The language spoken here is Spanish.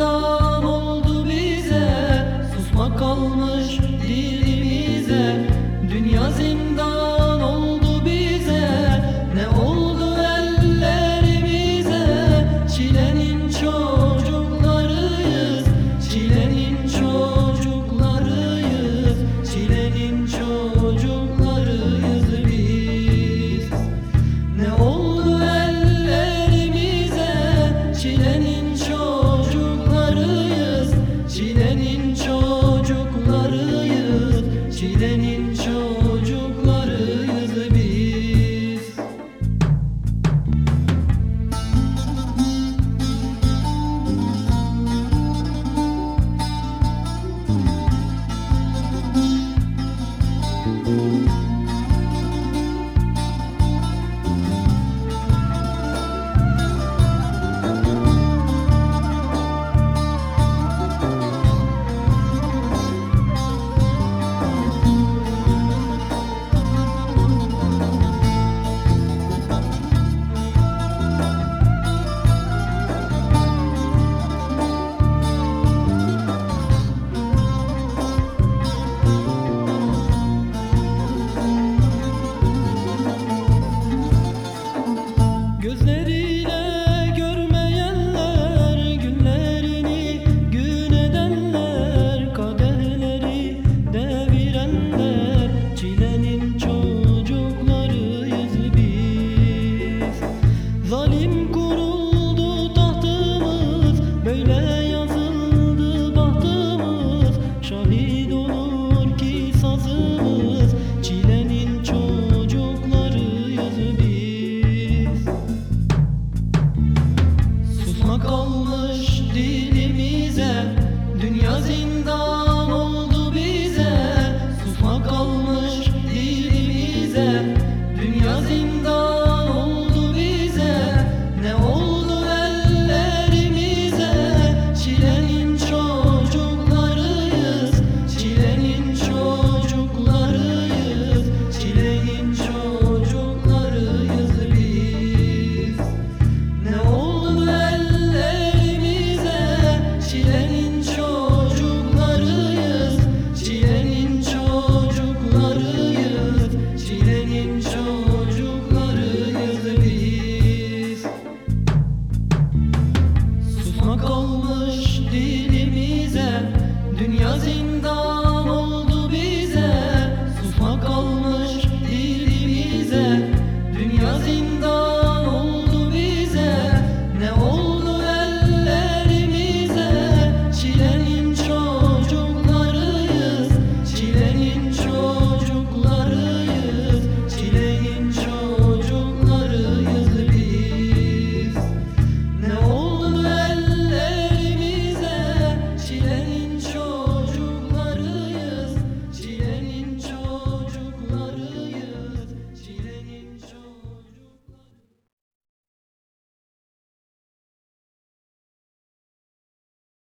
mundo.